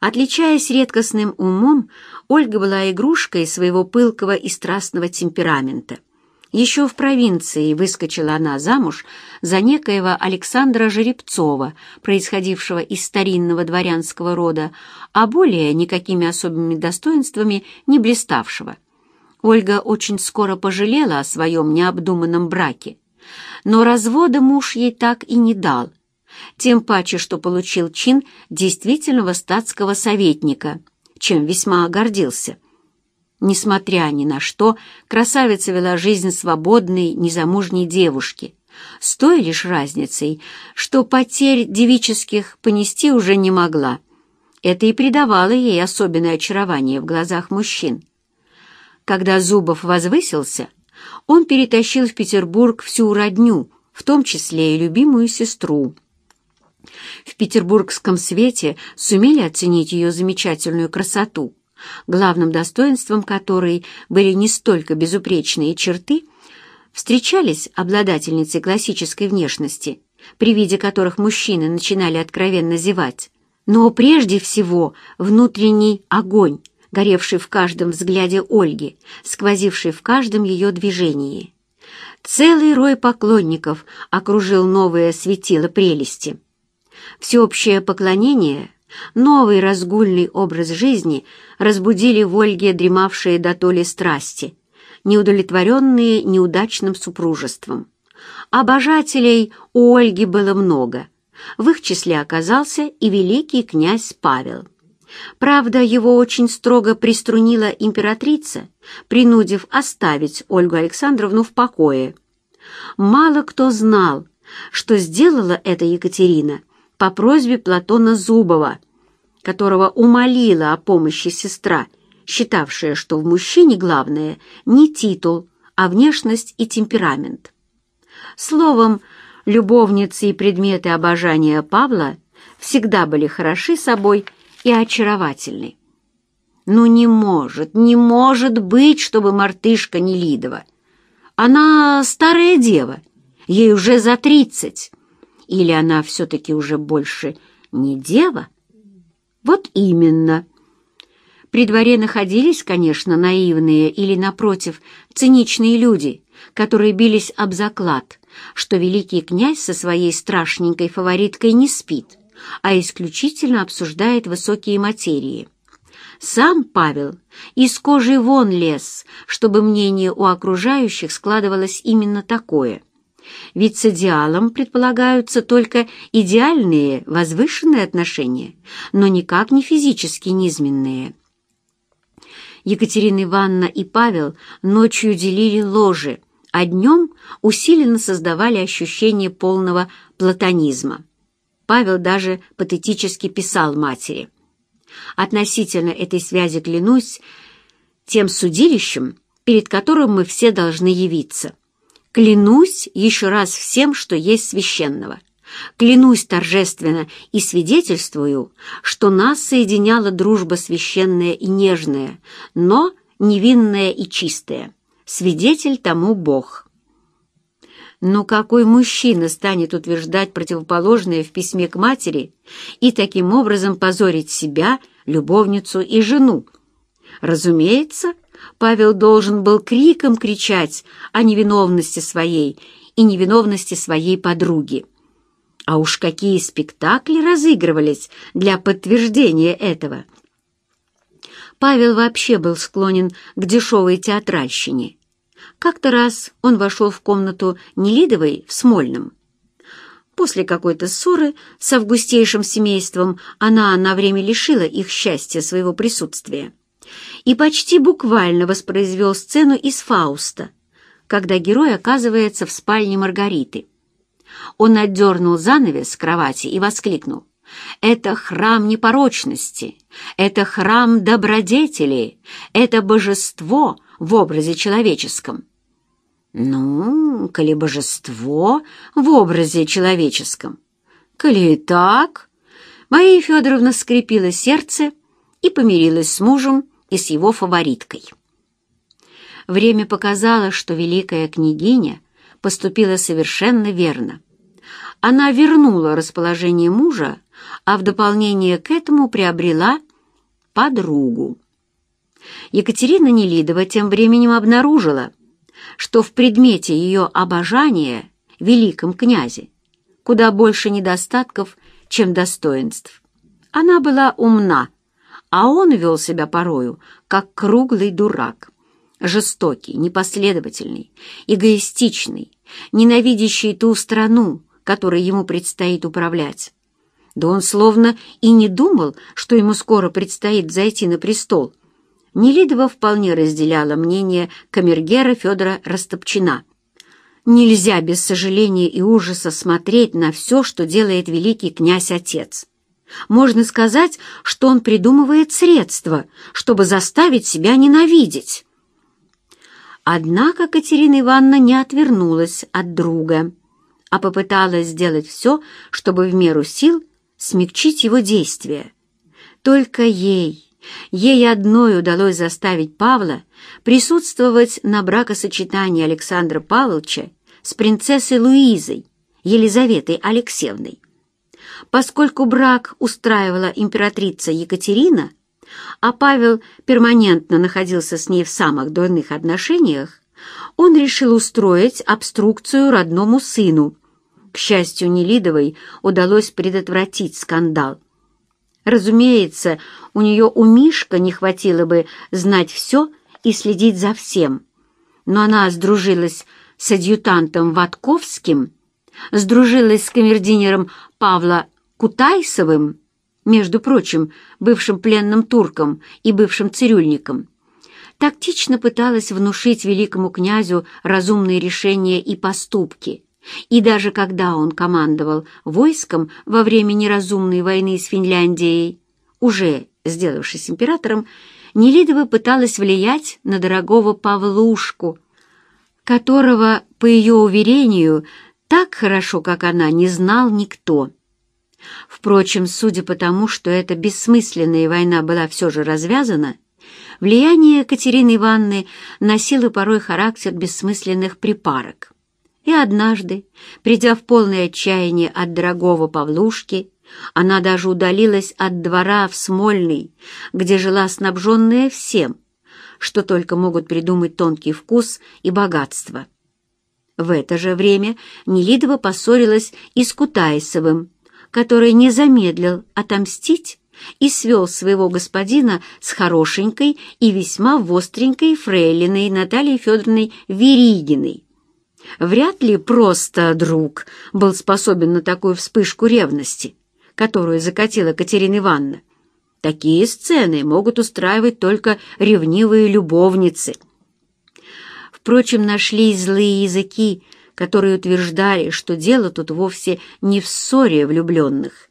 Отличаясь редкостным умом, Ольга была игрушкой своего пылкого и страстного темперамента. Еще в провинции выскочила она замуж за некоего Александра Жеребцова, происходившего из старинного дворянского рода, а более никакими особыми достоинствами не блиставшего. Ольга очень скоро пожалела о своем необдуманном браке, но развода муж ей так и не дал, тем паче, что получил чин действительного статского советника, чем весьма гордился. Несмотря ни на что, красавица вела жизнь свободной, незамужней девушки, с той лишь разницей, что потерь девических понести уже не могла. Это и придавало ей особенное очарование в глазах мужчин. Когда Зубов возвысился, он перетащил в Петербург всю родню, в том числе и любимую сестру. В петербургском свете сумели оценить ее замечательную красоту, главным достоинством которой были не столько безупречные черты, встречались обладательницы классической внешности, при виде которых мужчины начинали откровенно зевать, но прежде всего внутренний огонь, горевший в каждом взгляде Ольги, сквозивший в каждом ее движении. Целый рой поклонников окружил новое светило прелести. Всеобщее поклонение, новый разгульный образ жизни разбудили в Ольге дремавшие до толи страсти, неудовлетворенные неудачным супружеством. Обожателей у Ольги было много. В их числе оказался и великий князь Павел. Правда, его очень строго приструнила императрица, принудив оставить Ольгу Александровну в покое. Мало кто знал, что сделала это Екатерина по просьбе Платона Зубова, которого умолила о помощи сестра, считавшая, что в мужчине главное не титул, а внешность и темперамент. Словом, любовницы и предметы обожания Павла всегда были хороши собой и очаровательны. Ну не может, не может быть, чтобы мартышка не Лидова. Она старая дева, ей уже за тридцать. Или она все-таки уже больше не дева? Вот именно. При дворе находились, конечно, наивные или, напротив, циничные люди, которые бились об заклад, что великий князь со своей страшненькой фавориткой не спит, а исключительно обсуждает высокие материи. Сам Павел из кожи вон лез, чтобы мнение у окружающих складывалось именно такое. Ведь с идеалом предполагаются только идеальные, возвышенные отношения, но никак не физически низменные. Екатерина Ивановна и Павел ночью делили ложи, а днем усиленно создавали ощущение полного платонизма. Павел даже патетически писал матери. Относительно этой связи клянусь тем судилищем, перед которым мы все должны явиться. Клянусь еще раз всем, что есть священного. Клянусь торжественно и свидетельствую, что нас соединяла дружба священная и нежная, но невинная и чистая. Свидетель тому Бог. Но какой мужчина станет утверждать противоположное в письме к матери и таким образом позорить себя, любовницу и жену? Разумеется, Павел должен был криком кричать о невиновности своей и невиновности своей подруги. А уж какие спектакли разыгрывались для подтверждения этого! Павел вообще был склонен к дешевой театральщине. Как-то раз он вошел в комнату Нелидовой в Смольном. После какой-то ссоры с августейшим семейством она на время лишила их счастья своего присутствия и почти буквально воспроизвел сцену из «Фауста», когда герой оказывается в спальне Маргариты. Он отдернул занавес с кровати и воскликнул. «Это храм непорочности, это храм добродетели, это божество, в образе человеческом. Ну, коли божество в образе человеческом. Коли и так, Мария Федоровна скрепила сердце и помирилась с мужем и с его фавориткой. Время показало, что великая княгиня поступила совершенно верно. Она вернула расположение мужа, а в дополнение к этому приобрела подругу. Екатерина Нелидова тем временем обнаружила, что в предмете ее обожания великом князе куда больше недостатков, чем достоинств. Она была умна, а он вел себя порою, как круглый дурак, жестокий, непоследовательный, эгоистичный, ненавидящий ту страну, которой ему предстоит управлять. Да он словно и не думал, что ему скоро предстоит зайти на престол. Нелидова вполне разделяла мнение камергера Федора Растопчина. Нельзя без сожаления и ужаса смотреть на все, что делает великий князь-отец. Можно сказать, что он придумывает средства, чтобы заставить себя ненавидеть. Однако Катерина Ивановна не отвернулась от друга, а попыталась сделать все, чтобы в меру сил смягчить его действия. Только ей, ей одной удалось заставить Павла присутствовать на бракосочетании Александра Павловича с принцессой Луизой, Елизаветой Алексеевной. Поскольку брак устраивала императрица Екатерина, а Павел перманентно находился с ней в самых дурных отношениях, он решил устроить обструкцию родному сыну. К счастью, Нелидовой удалось предотвратить скандал. Разумеется, у нее у Мишка не хватило бы знать все и следить за всем. Но она сдружилась с адъютантом Ватковским, сдружилась с камердинером Павла Кутайсовым, между прочим, бывшим пленным турком и бывшим цирюльником, тактично пыталась внушить великому князю разумные решения и поступки. И даже когда он командовал войском во время неразумной войны с Финляндией, уже сделавшись императором, Нелидова пыталась влиять на дорогого Павлушку, которого, по ее уверению, так хорошо, как она, не знал никто. Впрочем, судя по тому, что эта бессмысленная война была все же развязана, влияние Екатерины Ивановны носило порой характер бессмысленных припарок. И однажды, придя в полное отчаяние от дорогого Павлушки, она даже удалилась от двора в Смольный, где жила снабженная всем, что только могут придумать тонкий вкус и богатство. В это же время Нелидова поссорилась и с Кутайсовым, который не замедлил отомстить и свел своего господина с хорошенькой и весьма востренькой фрейлиной Натальей Федоровной Веригиной. Вряд ли просто друг был способен на такую вспышку ревности, которую закатила Катерина Ивановна. Такие сцены могут устраивать только ревнивые любовницы. Впрочем, нашлись злые языки, которые утверждали, что дело тут вовсе не в ссоре влюбленных.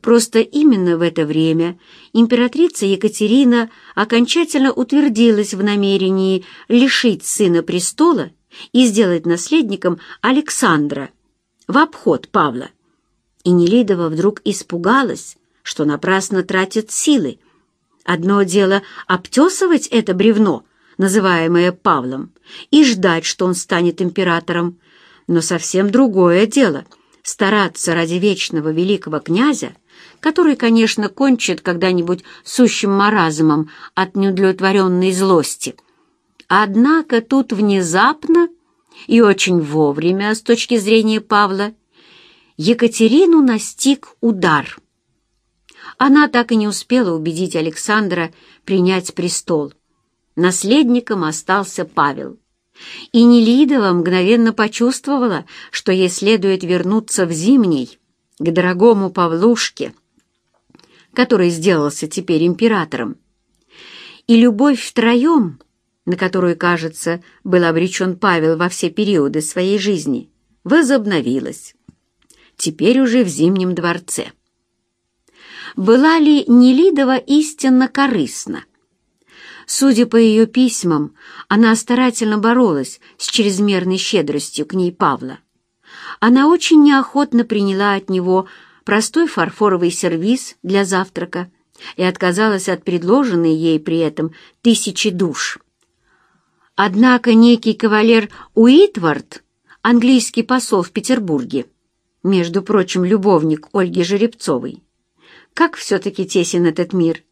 Просто именно в это время императрица Екатерина окончательно утвердилась в намерении лишить сына престола и сделать наследником Александра в обход Павла. И Нелидова вдруг испугалась, что напрасно тратит силы. Одно дело обтесывать это бревно, называемое Павлом, и ждать, что он станет императором, но совсем другое дело — стараться ради вечного великого князя, который, конечно, кончит когда-нибудь сущим маразмом от неудовлетворенной злости. Однако тут внезапно и очень вовремя, с точки зрения Павла, Екатерину настиг удар. Она так и не успела убедить Александра принять престол. Наследником остался Павел. И Нелидова мгновенно почувствовала, что ей следует вернуться в Зимний, к дорогому Павлушке, который сделался теперь императором. И любовь втроем, на которую, кажется, был обречен Павел во все периоды своей жизни, возобновилась. Теперь уже в Зимнем дворце. Была ли Нелидова истинно корыстна? Судя по ее письмам, она старательно боролась с чрезмерной щедростью к ней Павла. Она очень неохотно приняла от него простой фарфоровый сервиз для завтрака и отказалась от предложенной ей при этом тысячи душ. Однако некий кавалер Уитвард, английский посол в Петербурге, между прочим, любовник Ольги Жеребцовой, как все-таки тесен этот мир,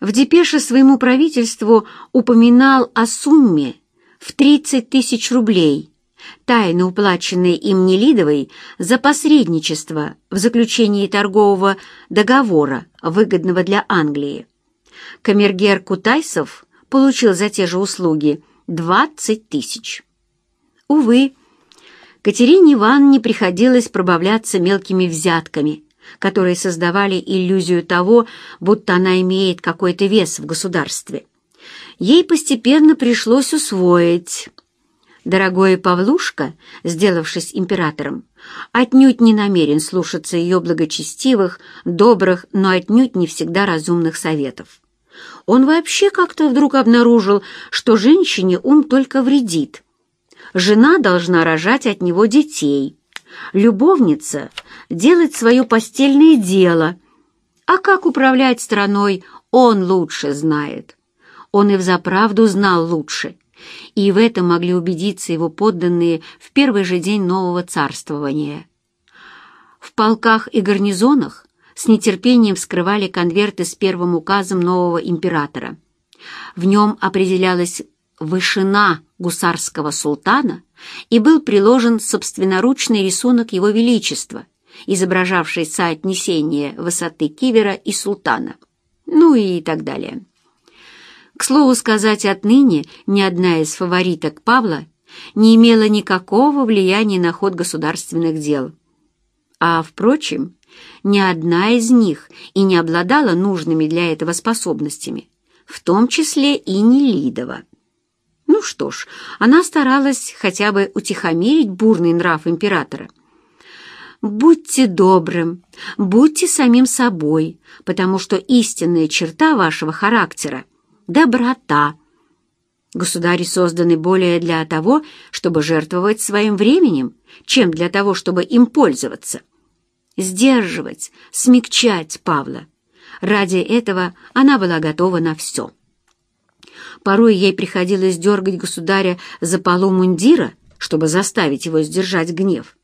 в депеше своему правительству упоминал о сумме в 30 тысяч рублей, тайно уплаченной им Нелидовой за посредничество в заключении торгового договора, выгодного для Англии. Камергер Кутайсов получил за те же услуги 20 тысяч. Увы, Катерине Ивановне приходилось пробавляться мелкими взятками, которые создавали иллюзию того, будто она имеет какой-то вес в государстве. Ей постепенно пришлось усвоить. Дорогой Павлушка, сделавшись императором, отнюдь не намерен слушаться ее благочестивых, добрых, но отнюдь не всегда разумных советов. Он вообще как-то вдруг обнаружил, что женщине ум только вредит. Жена должна рожать от него детей, любовница — делать свое постельное дело, а как управлять страной он лучше знает. Он и взаправду знал лучше, и в этом могли убедиться его подданные в первый же день нового царствования. В полках и гарнизонах с нетерпением вскрывали конверты с первым указом нового императора. В нем определялась вышина гусарского султана и был приложен собственноручный рисунок его величества, изображавший соотнесение высоты кивера и султана, ну и так далее. К слову сказать, отныне ни одна из фавориток Павла не имела никакого влияния на ход государственных дел. А, впрочем, ни одна из них и не обладала нужными для этого способностями, в том числе и Нелидова. Ну что ж, она старалась хотя бы утихомирить бурный нрав императора. «Будьте добрым, будьте самим собой, потому что истинная черта вашего характера — доброта. Государи созданы более для того, чтобы жертвовать своим временем, чем для того, чтобы им пользоваться сдерживать, смягчать Павла. Ради этого она была готова на все. Порой ей приходилось дергать государя за полу мундира, чтобы заставить его сдержать гнев.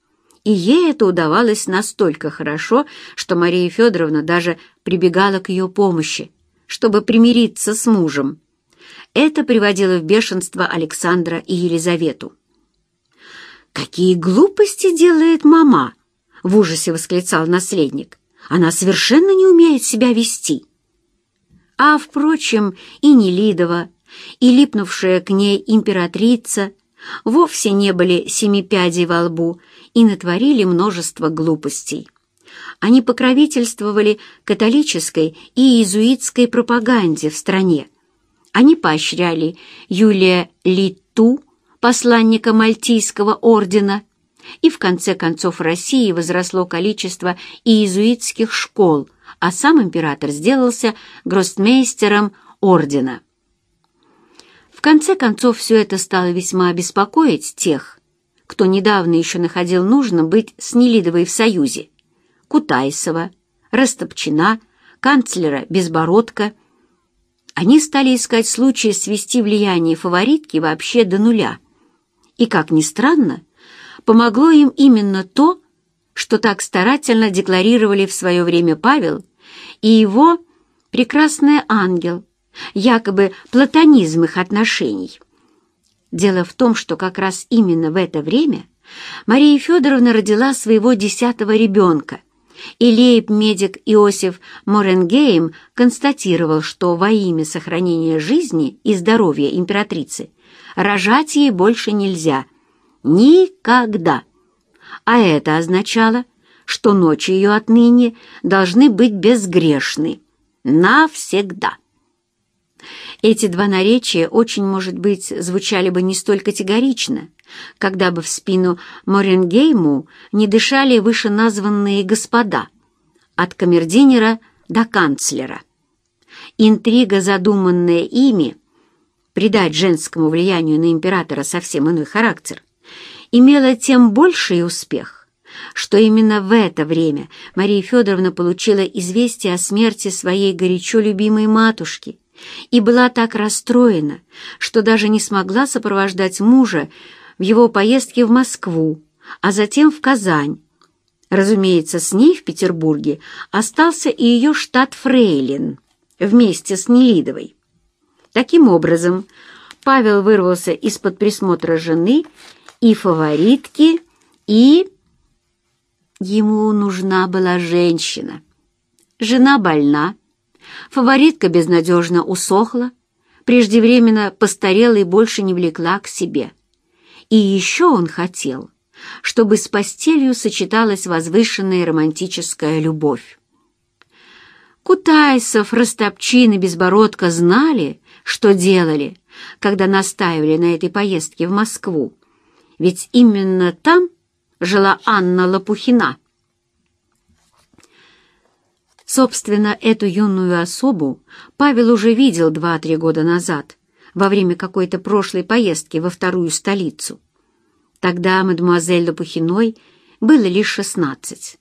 И ей это удавалось настолько хорошо, что Мария Федоровна даже прибегала к ее помощи, чтобы примириться с мужем. Это приводило в бешенство Александра и Елизавету. «Какие глупости делает мама!» — в ужасе восклицал наследник. «Она совершенно не умеет себя вести». А, впрочем, и Нелидова, и липнувшая к ней императрица вовсе не были семи пядей во лбу и натворили множество глупостей. Они покровительствовали католической и иезуитской пропаганде в стране. Они поощряли Юлия Литу, посланника Мальтийского ордена, и в конце концов в России возросло количество иезуитских школ, а сам император сделался гроссмейстером ордена. Конце концов все это стало весьма беспокоить тех, кто недавно еще находил нужно быть с Нелидовой в союзе. Кутайсова, Растопчина, канцлера Безбородка. Они стали искать случая свести влияние фаворитки вообще до нуля. И, как ни странно, помогло им именно то, что так старательно декларировали в свое время Павел и его прекрасный ангел, якобы платонизм их отношений. Дело в том, что как раз именно в это время Мария Федоровна родила своего десятого ребенка, и лейб-медик Иосиф Моренгейм констатировал, что во имя сохранения жизни и здоровья императрицы рожать ей больше нельзя – Никогда. А это означало, что ночи ее отныне должны быть безгрешны. Навсегда. Эти два наречия очень, может быть, звучали бы не столь категорично, когда бы в спину Моренгейму не дышали вышеназванные господа, от камердинера до канцлера. Интрига, задуманная ими, придать женскому влиянию на императора совсем иной характер – имела тем больший успех, что именно в это время Мария Федоровна получила известие о смерти своей горячо любимой матушки и была так расстроена, что даже не смогла сопровождать мужа в его поездке в Москву, а затем в Казань. Разумеется, с ней в Петербурге остался и ее штат Фрейлин. вместе с Нелидовой. Таким образом, Павел вырвался из-под присмотра жены и фаворитки, и... Ему нужна была женщина. Жена больна, фаворитка безнадежно усохла, преждевременно постарела и больше не влекла к себе. И еще он хотел, чтобы с постелью сочеталась возвышенная романтическая любовь. Кутайсов, Растопчин и Безбородко знали, что делали, когда настаивали на этой поездке в Москву, ведь именно там жила Анна Лопухина. Собственно, эту юную особу Павел уже видел два-три года назад, во время какой-то прошлой поездки во вторую столицу. Тогда мадемуазель Лопухиной было лишь шестнадцать.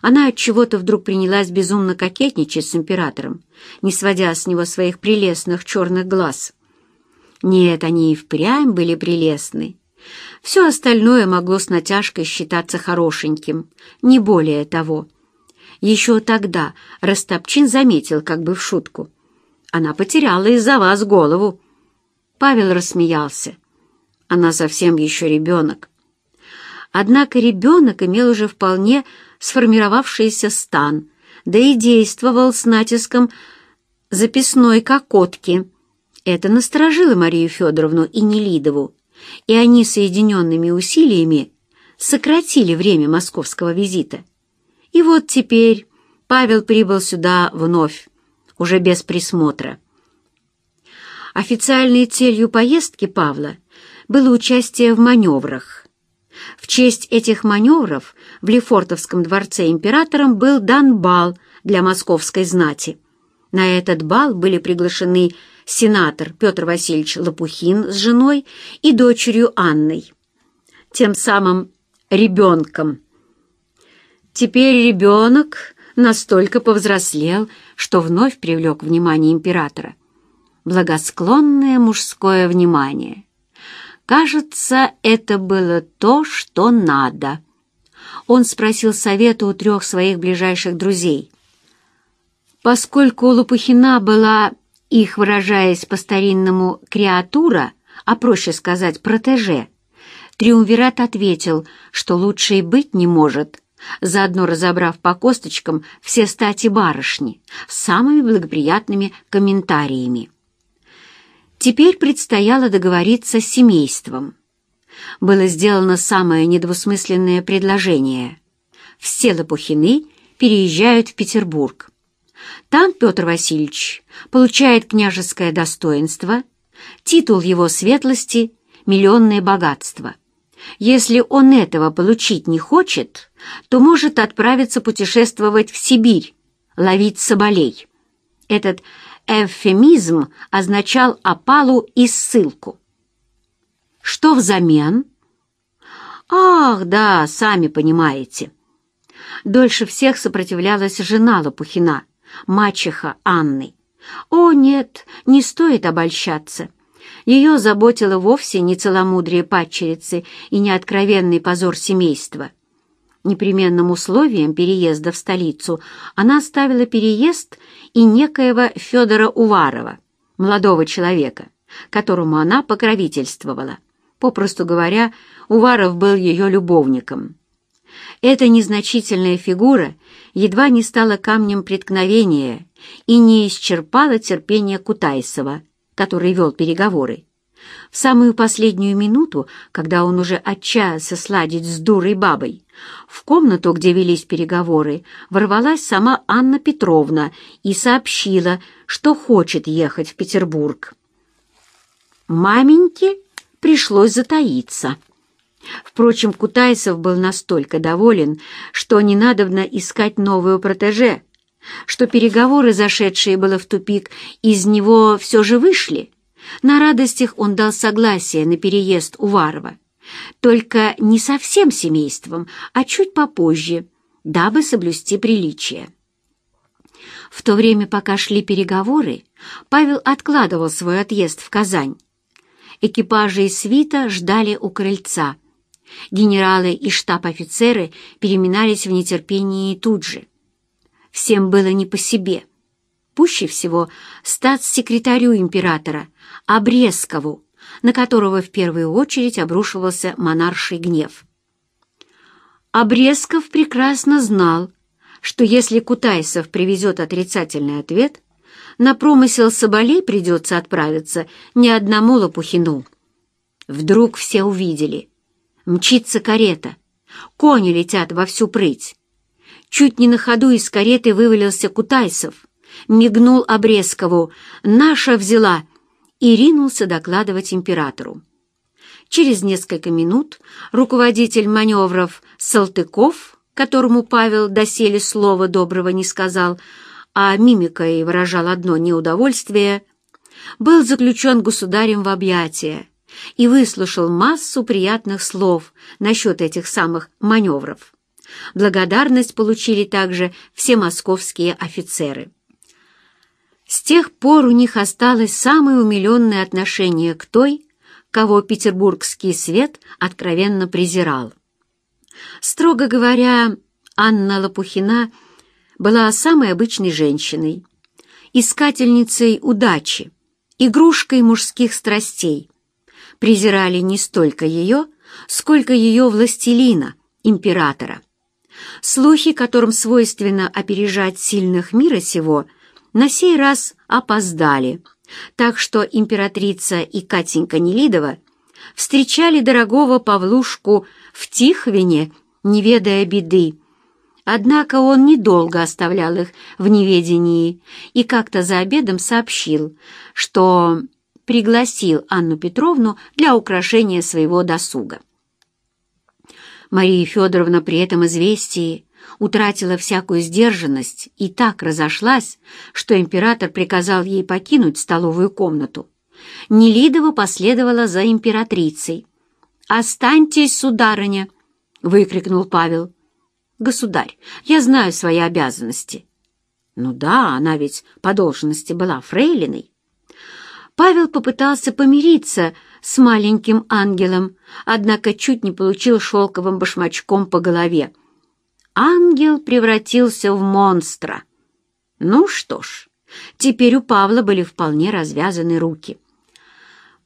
Она от чего-то вдруг принялась безумно кокетничать с императором, не сводя с него своих прелестных черных глаз. Нет, они и впрямь были прелестны. Все остальное могло с натяжкой считаться хорошеньким, не более того. Еще тогда Растопчин заметил, как бы в шутку. «Она потеряла из-за вас голову». Павел рассмеялся. «Она совсем еще ребенок». Однако ребенок имел уже вполне сформировавшийся стан, да и действовал с натиском записной кокотки. Это насторожило Марию Федоровну и Нелидову, и они соединенными усилиями сократили время московского визита. И вот теперь Павел прибыл сюда вновь, уже без присмотра. Официальной целью поездки Павла было участие в маневрах. В честь этих маневров в Лефортовском дворце императором был дан бал для московской знати. На этот бал были приглашены сенатор Петр Васильевич Лопухин с женой и дочерью Анной, тем самым ребенком. Теперь ребенок настолько повзрослел, что вновь привлек внимание императора. Благосклонное мужское внимание. Кажется, это было то, что надо. Он спросил совета у трех своих ближайших друзей. Поскольку Лопухина была, их выражаясь по-старинному, креатура, а проще сказать протеже, Триумвират ответил, что лучше и быть не может — заодно разобрав по косточкам все стати барышни с самыми благоприятными комментариями. Теперь предстояло договориться с семейством. Было сделано самое недвусмысленное предложение. Все Лопухины переезжают в Петербург. Там Петр Васильевич получает княжеское достоинство, титул его светлости, миллионное богатство. Если он этого получить не хочет, то может отправиться путешествовать в Сибирь, ловить соболей. Этот эвфемизм означал опалу и ссылку. Что взамен? Ах, да, сами понимаете. Дольше всех сопротивлялась жена Лопухина, мачеха Анны. О, нет, не стоит обольщаться. Ее заботило вовсе не целомудрие падчерицы и не откровенный позор семейства. Непременным условием переезда в столицу она ставила переезд и некоего Федора Уварова, молодого человека, которому она покровительствовала. Попросту говоря, Уваров был ее любовником. Эта незначительная фигура едва не стала камнем преткновения и не исчерпала терпения Кутайсова, который вел переговоры. В самую последнюю минуту, когда он уже отчаялся сладить с дурой бабой, в комнату, где велись переговоры, ворвалась сама Анна Петровна и сообщила, что хочет ехать в Петербург. Маменьке пришлось затаиться. Впрочем, Кутайсов был настолько доволен, что не надобно искать новую протеже, что переговоры, зашедшие было в тупик, из него все же вышли. На радостях он дал согласие на переезд Уварова, только не со всем семейством, а чуть попозже, дабы соблюсти приличие. В то время, пока шли переговоры, Павел откладывал свой отъезд в Казань. Экипажи и свита ждали у крыльца. Генералы и штаб-офицеры переминались в нетерпении тут же. Всем было не по себе. пуще всего статс-секретарю императора Обрезкову, на которого в первую очередь обрушивался монарший гнев. Обрезков прекрасно знал, что если Кутайсов привезет отрицательный ответ, на промысел Соболей придется отправиться не одному Лопухину. Вдруг все увидели. Мчится карета, кони летят во всю прыть. Чуть не на ходу из кареты вывалился Кутайсов, мигнул Обрезкову «Наша взяла!» И ринулся докладывать императору. Через несколько минут руководитель маневров Салтыков, которому Павел доселе слова доброго не сказал, а мимикой выражал одно неудовольствие, был заключен государем в объятия и выслушал массу приятных слов насчет этих самых маневров. Благодарность получили также все московские офицеры. С тех пор у них осталось самое умиленное отношение к той, кого петербургский свет откровенно презирал. Строго говоря, Анна Лопухина была самой обычной женщиной, искательницей удачи, игрушкой мужских страстей. Презирали не столько ее, сколько ее властелина, императора. Слухи, которым свойственно опережать сильных мира сего, на сей раз опоздали, так что императрица и Катенька Нелидова встречали дорогого Павлушку в Тихвине, не ведая беды. Однако он недолго оставлял их в неведении и как-то за обедом сообщил, что пригласил Анну Петровну для украшения своего досуга. Мария Федоровна при этом известии утратила всякую сдержанность и так разошлась, что император приказал ей покинуть столовую комнату. Нелидова последовала за императрицей. «Останьтесь, сударыня!» — выкрикнул Павел. «Государь, я знаю свои обязанности». «Ну да, она ведь по должности была фрейлиной». Павел попытался помириться с маленьким ангелом, однако чуть не получил шелковым башмачком по голове. Ангел превратился в монстра. Ну что ж, теперь у Павла были вполне развязаны руки.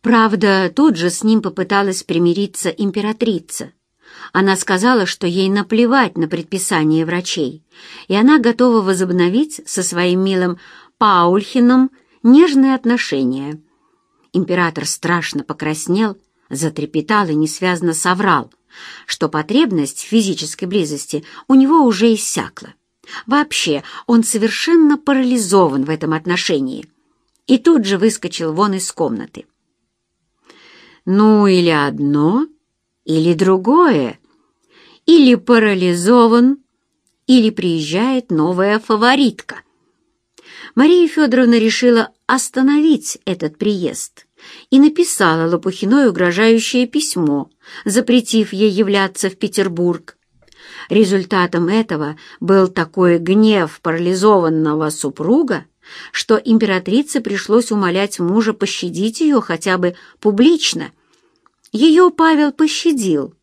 Правда, тут же с ним попыталась примириться императрица. Она сказала, что ей наплевать на предписание врачей, и она готова возобновить со своим милым Паульхином нежные отношения. Император страшно покраснел, затрепетал и несвязно соврал, что потребность в физической близости у него уже иссякла. Вообще, он совершенно парализован в этом отношении. И тут же выскочил вон из комнаты. Ну, или одно, или другое. Или парализован, или приезжает новая фаворитка. Мария Федоровна решила остановить этот приезд и написала Лопухиной угрожающее письмо, запретив ей являться в Петербург. Результатом этого был такой гнев парализованного супруга, что императрице пришлось умолять мужа пощадить ее хотя бы публично. Ее Павел пощадил,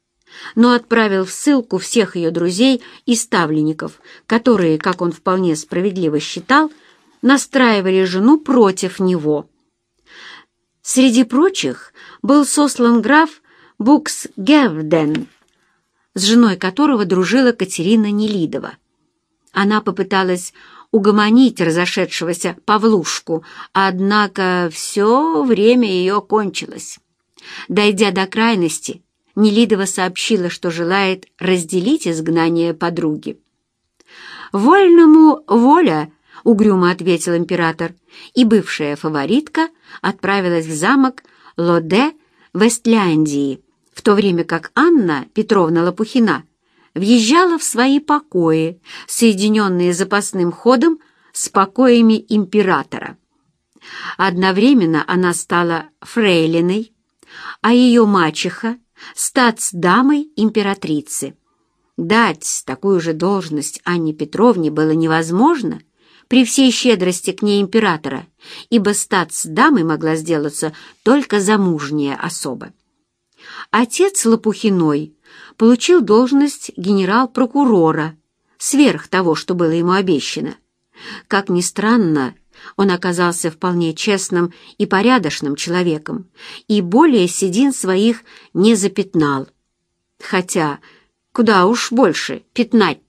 но отправил в ссылку всех ее друзей и ставленников, которые, как он вполне справедливо считал, настраивали жену против него. Среди прочих был сослан граф Букс-Гевден, с женой которого дружила Катерина Нелидова. Она попыталась угомонить разошедшегося Павлушку, однако все время ее кончилось. Дойдя до крайности, Нелидова сообщила, что желает разделить изгнание подруги. «Вольному воля!» — угрюмо ответил император, и бывшая фаворитка отправилась в замок Лоде в Эстляндии, в то время как Анна Петровна Лопухина въезжала в свои покои, соединенные запасным ходом с покоями императора. Одновременно она стала фрейлиной, а ее мачеха — статсдамой императрицы. Дать такую же должность Анне Петровне было невозможно при всей щедрости к ней императора, ибо статсдамой могла сделаться только замужняя особа. Отец Лопухиной получил должность генерал-прокурора, сверх того, что было ему обещано. Как ни странно, Он оказался вполне честным и порядочным человеком, и более седин своих не запятнал. Хотя, куда уж больше пятнать